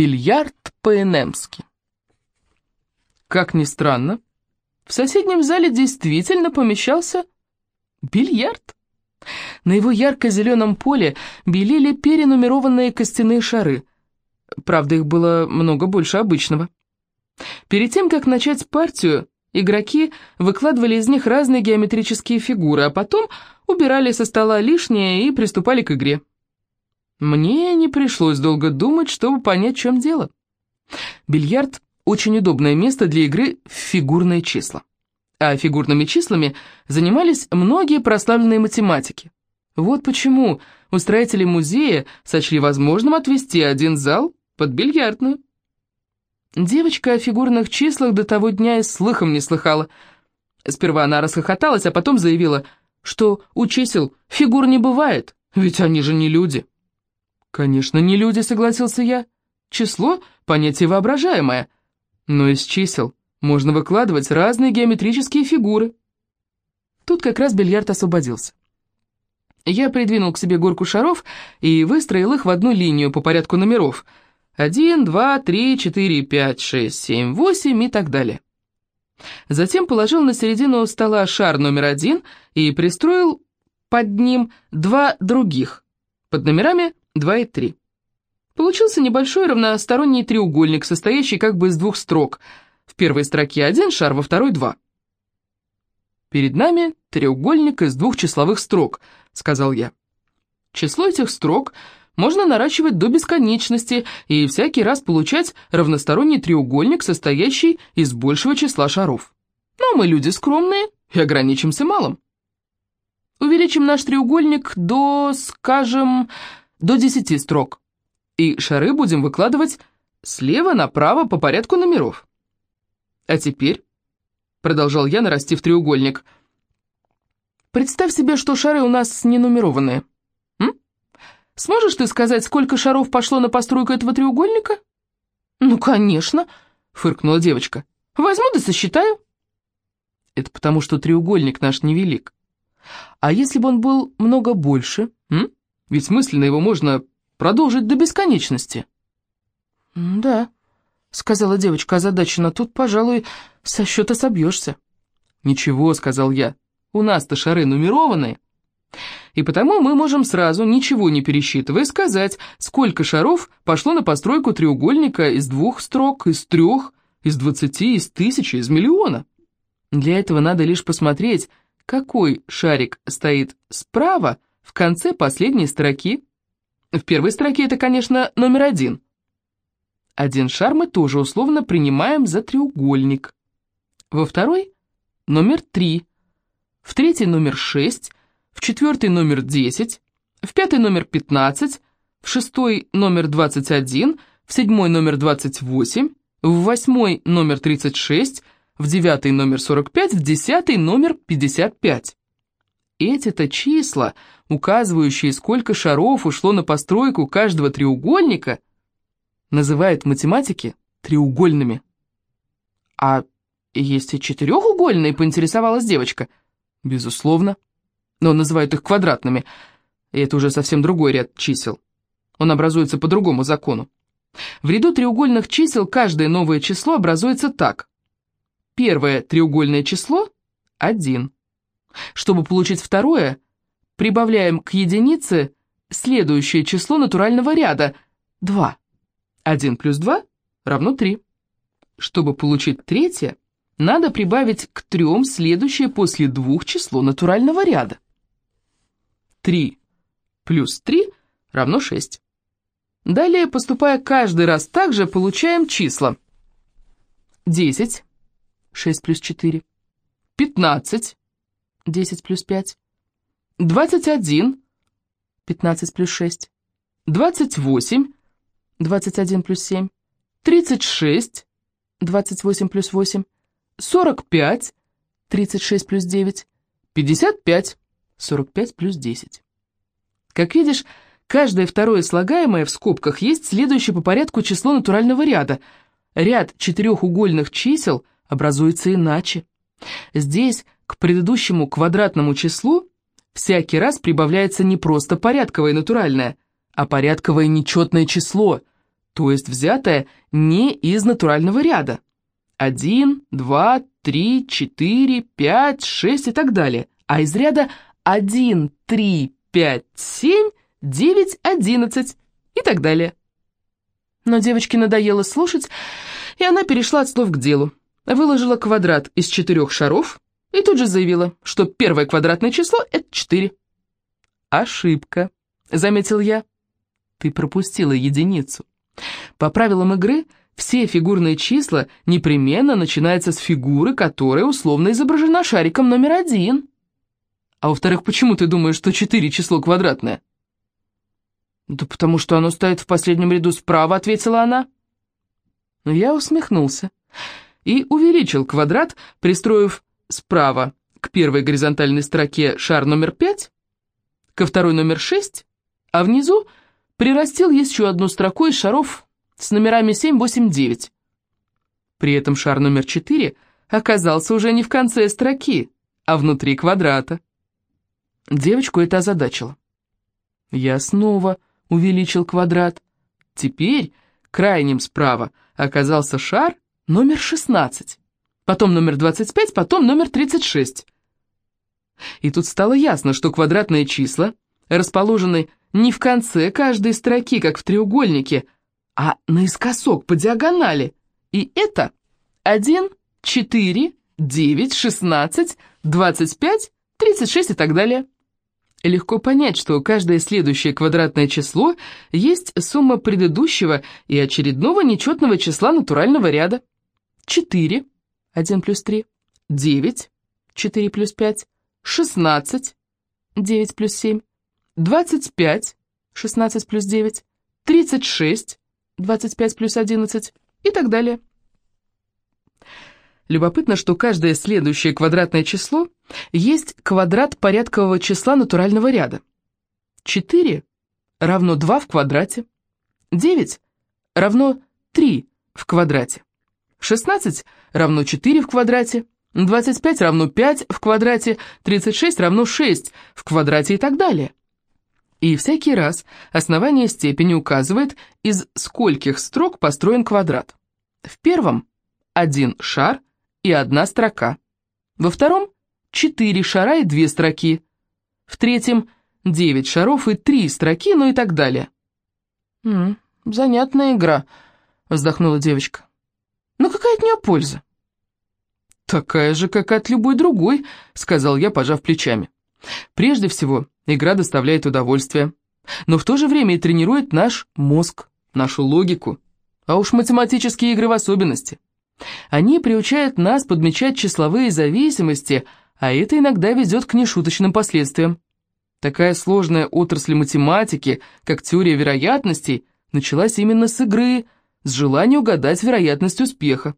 Бильярд по-энемски. Как ни странно, в соседнем зале действительно помещался бильярд. На его ярко-зеленом поле белели перенумерованные костяные шары. Правда, их было много больше обычного. Перед тем, как начать партию, игроки выкладывали из них разные геометрические фигуры, а потом убирали со стола лишнее и приступали к игре. Мне не пришлось долго думать, чтобы понять, в чем дело. Бильярд – очень удобное место для игры в фигурные числа. А фигурными числами занимались многие прославленные математики. Вот почему устроители музея сочли возможным отвести один зал под бильярдную. Девочка о фигурных числах до того дня и слыхом не слыхала. Сперва она расхохоталась, а потом заявила, что у чисел фигур не бывает, ведь они же не люди. «Конечно, не люди», — согласился я. «Число — понятие воображаемое, но из чисел можно выкладывать разные геометрические фигуры». Тут как раз бильярд освободился. Я придвинул к себе горку шаров и выстроил их в одну линию по порядку номеров. Один, два, три, четыре, пять, шесть, семь, восемь и так далее. Затем положил на середину стола шар номер один и пристроил под ним два других, под номерами 2 и 3. Получился небольшой равносторонний треугольник, состоящий как бы из двух строк. В первой строке один шар, во второй два. «Перед нами треугольник из двух числовых строк», — сказал я. Число этих строк можно наращивать до бесконечности и всякий раз получать равносторонний треугольник, состоящий из большего числа шаров. Но мы люди скромные и ограничимся малым. Увеличим наш треугольник до, скажем, до 10 строк. И шары будем выкладывать слева направо по порядку номеров. А теперь, продолжал я, нарастив треугольник, представь себе, что шары у нас не нумерованные. М? Сможешь ты сказать, сколько шаров пошло на постройку этого треугольника? Ну, конечно, фыркнула девочка. Возьму да сосчитаю. Это потому, что треугольник наш невелик. А если бы он был много больше, м? Ведь мысленно его можно продолжить до бесконечности. «Да», — сказала девочка озадаченно, — «тут, пожалуй, со счета собьешься». «Ничего», — сказал я, — «у нас-то шары нумерованные». И потому мы можем сразу, ничего не пересчитывая, сказать, сколько шаров пошло на постройку треугольника из двух строк, из трех, из двадцати, из тысячи, из миллиона. Для этого надо лишь посмотреть, какой шарик стоит справа, в конце последней строки. В первой строке это, конечно, номер один. Один шар мы тоже условно принимаем за треугольник. Во второй – номер три. В третий – номер шесть. В четвертый – номер десять. В пятый – номер пятнадцать. В шестой – номер двадцать один. В седьмой – номер двадцать восемь. В восьмой – номер тридцать шесть. В девятый – номер сорок пять. В десятый – номер пятьдесят пять. Эти-то числа, указывающие, сколько шаров ушло на постройку каждого треугольника, называют математики треугольными. «А есть и четырехугольные?» — поинтересовалась девочка. «Безусловно. Но называют их квадратными, и это уже совсем другой ряд чисел. Он образуется по другому закону. В ряду треугольных чисел каждое новое число образуется так. Первое треугольное число — 1. Чтобы получить второе, прибавляем к единице следующее число натурального ряда – 2. 1 плюс 2 равно 3. Чтобы получить третье, надо прибавить к трем следующее после двух число натурального ряда. 3 плюс 3 равно 6. Далее, поступая каждый раз так же, получаем числа. 10, 6 плюс 4, 15, 10 плюс 5. 21, 15 плюс 6. 28, 21 плюс 7. 36, 28 плюс 8. 45, 36 плюс 9. 55, 45 плюс 10. Как видишь, каждое второе слагаемое в скобках есть следующее по порядку число натурального ряда. Ряд четырехугольных чисел образуется иначе. Здесь к предыдущему квадратному числу всякий раз прибавляется не просто порядковое натуральное, а порядковое нечетное число, то есть взятое не из натурального ряда. 1, 2, 3, 4, 5, 6 и так далее, а из ряда 1, 3, 5, 7, 9, 11 и так далее. Но девочке надоело слушать, и она перешла от слов к делу. Выложила квадрат из четырех шаров и тут же заявила, что первое квадратное число — это 4. «Ошибка», — заметил я. «Ты пропустила единицу. По правилам игры все фигурные числа непременно начинаются с фигуры, которая условно изображена шариком номер один. А во-вторых, почему ты думаешь, что 4 число квадратное?» «Да потому что оно стоит в последнем ряду справа», — ответила она. Я усмехнулся и увеличил квадрат, пристроив справа к первой горизонтальной строке шар номер 5, ко второй номер 6, а внизу прирастил еще одну строку из шаров с номерами 7, 8, 9. При этом шар номер 4 оказался уже не в конце строки, а внутри квадрата. Девочку это озадачило. Я снова увеличил квадрат. Теперь крайним справа оказался шар номер 16, потом номер 25, потом номер 36. И тут стало ясно, что квадратные числа расположены не в конце каждой строки, как в треугольнике, а наискосок по диагонали. И это 1, 4, 9, 16, 25, 36 и так далее. Легко понять, что каждое следующее квадратное число есть сумма предыдущего и очередного нечетного числа натурального ряда. 4, 1 плюс 3, 9, 4 плюс 5, 16, 9 плюс 7, 25, 16 плюс 9, 36, 25 плюс 11 и так далее. Любопытно, что каждое следующее квадратное число есть квадрат порядкового числа натурального ряда. 4 равно 2 в квадрате, 9 равно 3 в квадрате, 16 равно 4 в квадрате, 25 равно 5 в квадрате, 36 равно 6 в квадрате и так далее. И всякий раз основание степени указывает, из скольких строк построен квадрат. В первом один шар – и одна строка. Во втором – четыре шара и две строки. В третьем – девять шаров и три строки, ну и так далее. «М -м, «Занятная игра», – вздохнула девочка. «Но какая от нее польза?» «Такая же, как от любой другой», — сказал я, пожав плечами. «Прежде всего, игра доставляет удовольствие, но в то же время и тренирует наш мозг, нашу логику, а уж математические игры в особенности. Они приучают нас подмечать числовые зависимости, а это иногда ведет к нешуточным последствиям. Такая сложная отрасль математики, как теория вероятностей, началась именно с игры, с желания угадать вероятность успеха.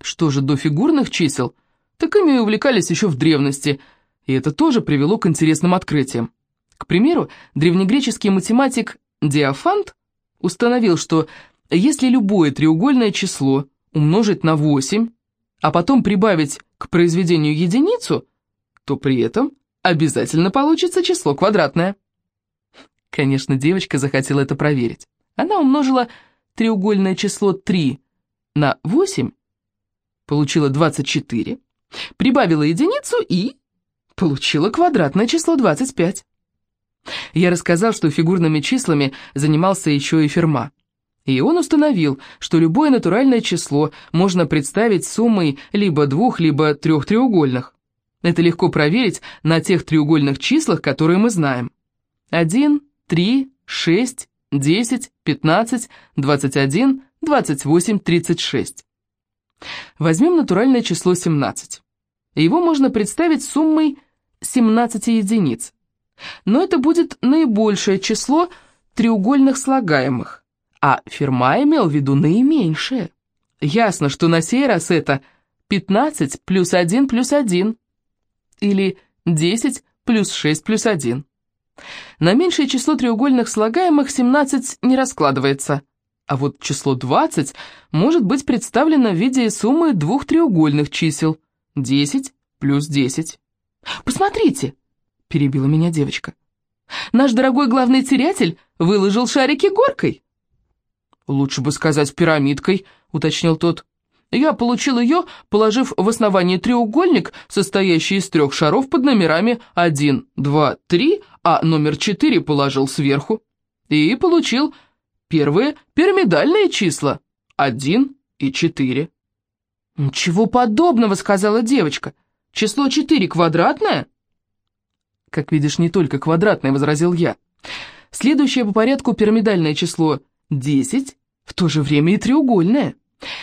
Что же до фигурных чисел, так ими увлекались еще в древности, и это тоже привело к интересным открытиям. К примеру, древнегреческий математик Диофант установил, что если любое треугольное число – умножить на 8, а потом прибавить к произведению единицу, то при этом обязательно получится число квадратное. Конечно, девочка захотела это проверить. Она умножила треугольное число 3 на 8, получила 24, прибавила единицу и получила квадратное число 25. Я рассказал, что фигурными числами занимался еще и Ферма. И он установил, что любое натуральное число можно представить суммой либо двух, либо трех треугольных. Это легко проверить на тех треугольных числах, которые мы знаем. 1, 3, 6, 10, 15, 21, 28, 36. Возьмем натуральное число 17. Его можно представить суммой 17 единиц. Но это будет наибольшее число треугольных слагаемых а Ферма имел в виду наименьшее. Ясно, что на сей раз это 15 плюс 1 плюс 1, или 10 плюс 6 плюс 1. На меньшее число треугольных слагаемых 17 не раскладывается, а вот число 20 может быть представлено в виде суммы двух треугольных чисел 10 плюс 10. «Посмотрите!» – перебила меня девочка. «Наш дорогой главный терятель выложил шарики горкой!» «Лучше бы сказать пирамидкой», — уточнил тот. «Я получил ее, положив в основание треугольник, состоящий из трех шаров под номерами 1, 2, 3, а номер 4 положил сверху. И получил первые пирамидальные числа — 1 и 4». «Ничего подобного», — сказала девочка. «Число 4 квадратное?» «Как видишь, не только квадратное», — возразил я. «Следующее по порядку пирамидальное число — 10, в то же время и треугольное.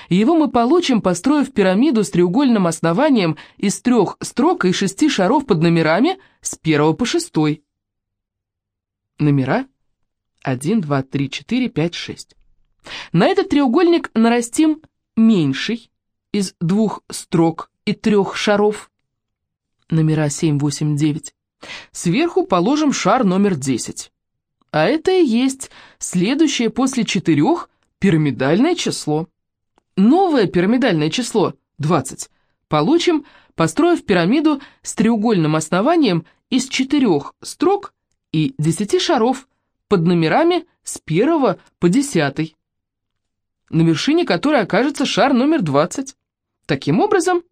Его мы получим, построив пирамиду с треугольным основанием из трех строк и шести шаров под номерами с первого по шестой. Номера 1, 2, 3, 4, 5, 6. На этот треугольник нарастим меньший из двух строк и трех шаров. Номера 7, 8, 9. Сверху положим шар номер 10. А это и есть следующее после четырех пирамидальное число. Новое пирамидальное число, 20, получим, построив пирамиду с треугольным основанием из четырех строк и десяти шаров под номерами с первого по десятый, на вершине которой окажется шар номер 20. Таким образом,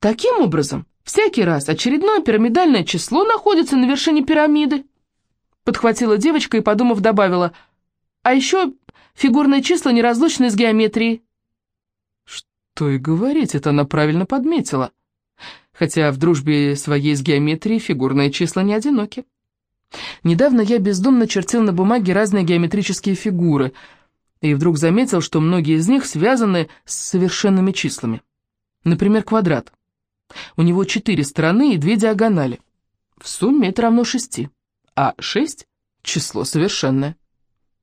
таким образом, всякий раз очередное пирамидальное число находится на вершине пирамиды. Подхватила девочка и, подумав, добавила, а еще фигурные числа неразлучны с геометрией. Что и говорить, это она правильно подметила. Хотя в дружбе своей с геометрией фигурные числа не одиноки. Недавно я бездумно чертил на бумаге разные геометрические фигуры, и вдруг заметил, что многие из них связаны с совершенными числами. Например, квадрат. У него четыре стороны и две диагонали. В сумме это равно шести а 6 – число совершенное.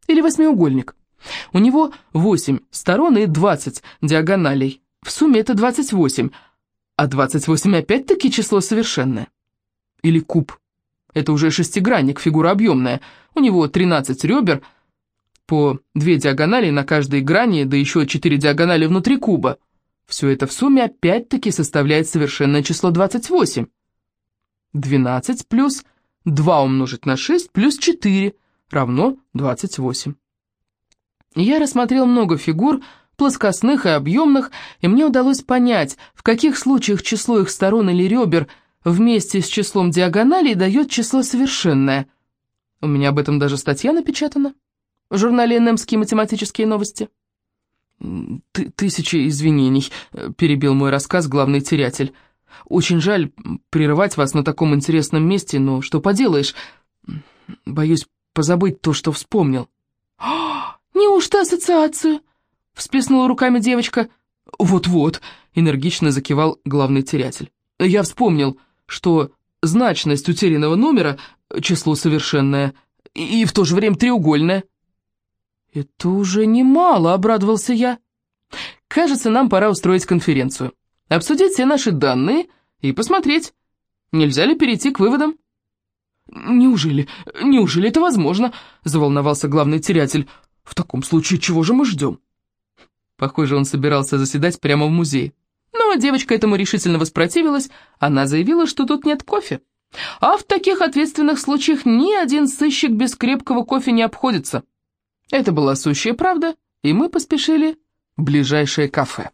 Или восьмиугольник. У него 8 сторон и 20 диагоналей. В сумме это 28, а 28 опять-таки число совершенное. Или куб. Это уже шестигранник, фигура объемная. У него 13 ребер, по 2 диагонали на каждой грани, да еще 4 диагонали внутри куба. Все это в сумме опять-таки составляет совершенное число 28. 12 плюс 2 умножить на 6 плюс 4 равно 28. Я рассмотрел много фигур, плоскостных и объемных, и мне удалось понять, в каких случаях число их сторон или ребер вместе с числом диагоналей дает число совершенное. У меня об этом даже статья напечатана в журнале «Немские математические новости». Ты «Тысячи извинений», — перебил мой рассказ главный терятель. Очень жаль прерывать вас на таком интересном месте, но что поделаешь, боюсь позабыть то, что вспомнил». «А, «Неужто ассоциацию?» — всплеснула руками девочка. «Вот-вот», — энергично закивал главный терятель. «Я вспомнил, что значность утерянного номера — число совершенное, и в то же время треугольное». «Это уже немало», — обрадовался я. «Кажется, нам пора устроить конференцию» обсудить все наши данные и посмотреть, нельзя ли перейти к выводам. «Неужели, неужели это возможно?» – заволновался главный терятель. «В таком случае чего же мы ждем?» Похоже, он собирался заседать прямо в музее. Но девочка этому решительно воспротивилась. Она заявила, что тут нет кофе. А в таких ответственных случаях ни один сыщик без крепкого кофе не обходится. Это была сущая правда, и мы поспешили в ближайшее кафе.